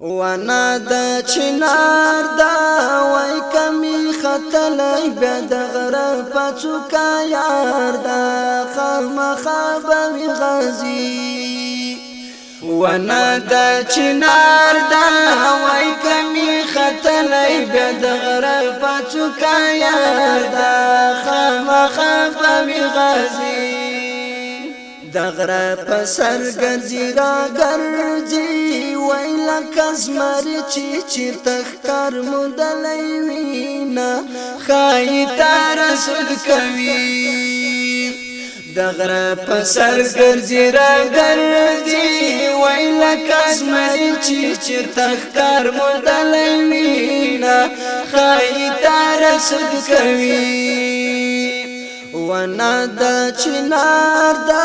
وانا د چنار دا وای کمی خطلای بیا د غره پچوکا یار دا خامخا به غزي وانا د چنار دا وای کمی خطلای بیا د غره پچوکا یار دا خامخا به غزي دغره په سر ګرځي را ګرځي وای لکه زمر چې چې تختار مدلې وینا خای تار سود کوي دغره په سر ګرځي را ګرځي وای لکه زمر چې چې تختار مدلې وینا خای تار سود کوي ونه د چنار دا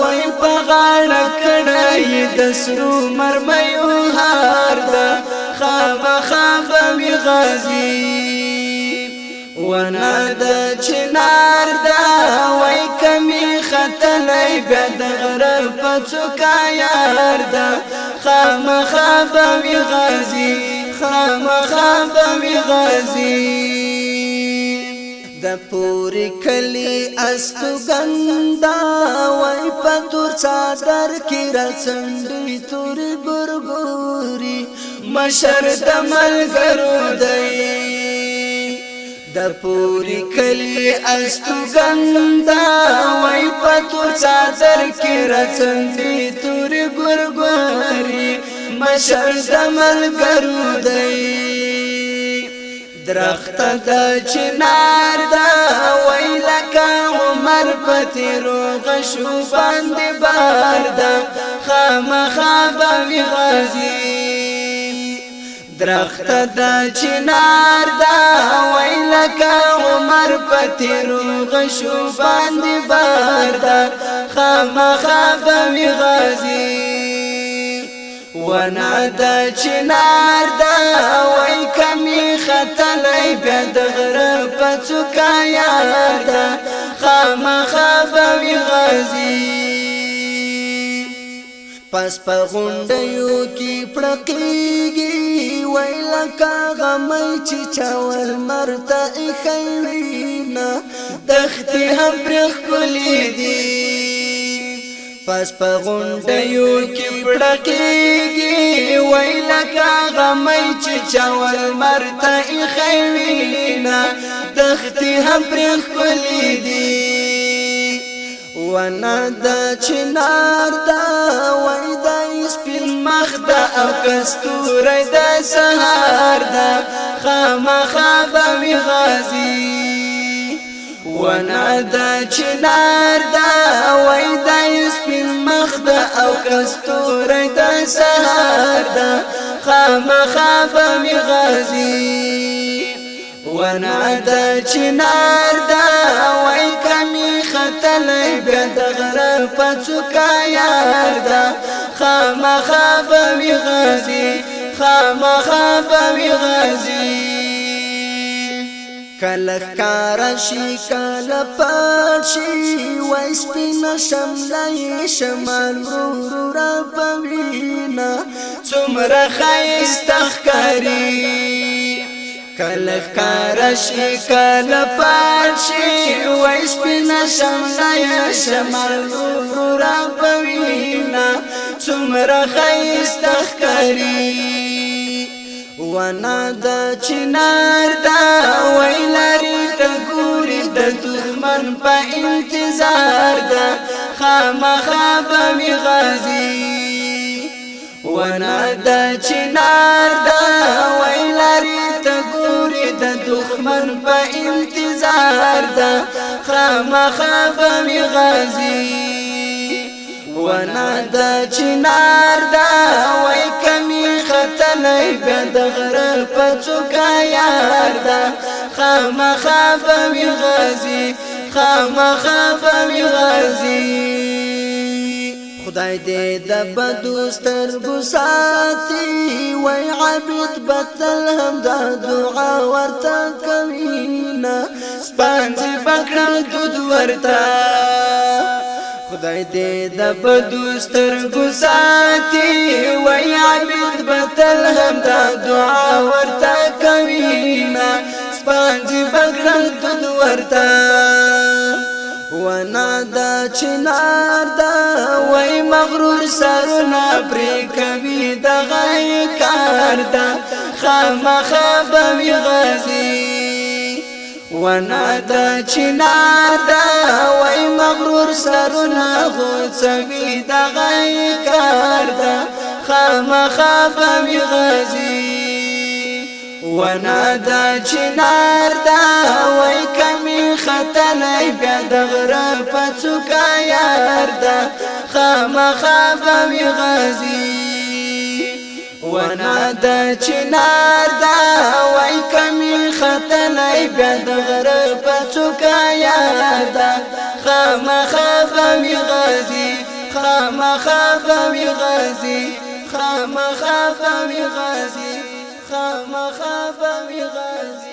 وای په غاړه کړای د سرو مرمیو هار دا خام خام وی غازی ونه د چنار دا وای کمی ختلای به د غره په څوکا یار دا خام خام وی غازی خام خام وی غازی د پور کلی استګندا وای په تور چادر کې رسندې تور برګوري مشر د ملګرو دی د پور کلی استګندا وای په تور چادر کې رسندې تور برګوري مشر د ملګرو دی درخت د چنار دا ویلکا عمر پتی روغ شو باندې بار دا خامخابه وی غازی درخت د چنار دا ویلکا عمر پتی روغ شو باندې بار دا خامخابه وی غازی ونا د چنار دا وای کمی خطلې بیا د غره پڅکا یاد خامخاب وی غزي پس په غونډیو کې پړقېږي وای لکه غمې چې چاول مرته خیرینا تختی هم پرخ کلی دی پس په غونډیو کې پړکېږي وای لکه غمې چې چاول مرته خېوینا تختې هم پر خپلې دي وانا د چنار دا وای د سپین مخ دا او کستورې د سهار دا خامخا به غازي وانا د چنار دا سهر دا خام خام می غازی ونعدا چنار دا وای کمی خطل بیاد غر پچکا یار دا خام خام می غازی خام خام می غازی کله کار شي کله پات شي وای سپین شملای شمال ورو را پوینا څومره خیستخکاری کله کار شي کله پات شي وای سپین شملای شمال ورو را پوینا څومره خیستخکاری ونا د چنار دا ویلاری ته ګوري د دښمن په انتظار دا خامخا به غازی ونا د چنار دا ویلاری ته ګوري د دښمن په انتظار دا خامخا به غازی ونا د چنار دا بیا د غره په څوکا یار دا خامخا به وی غازی خامخا به وی غازی خدای دې د بدوستر بوساتي وای عبد بتل هم دا دعا ورته کوي نه سپانځي پکړه دود ورته خدای دې د بدوستر ګساتي وای عبد بتل هم دا دعا ورته کوي نا سپنج بغرن دود ورته ونا د چنار دا وای مغرور سرونه پرې کوي د غي کار دا خامخبوي غزي ونا د چنار دا سوي د غیکار دا خامخا به غزي وانا د چنار دا وای کمی خطر بیا د غره په څوکا یار دا خامخا به غزي وانا د چنار دا وای کمی خطر بیا د غره خام خاف به غازي خام خاف به غازي خام خاف به غازي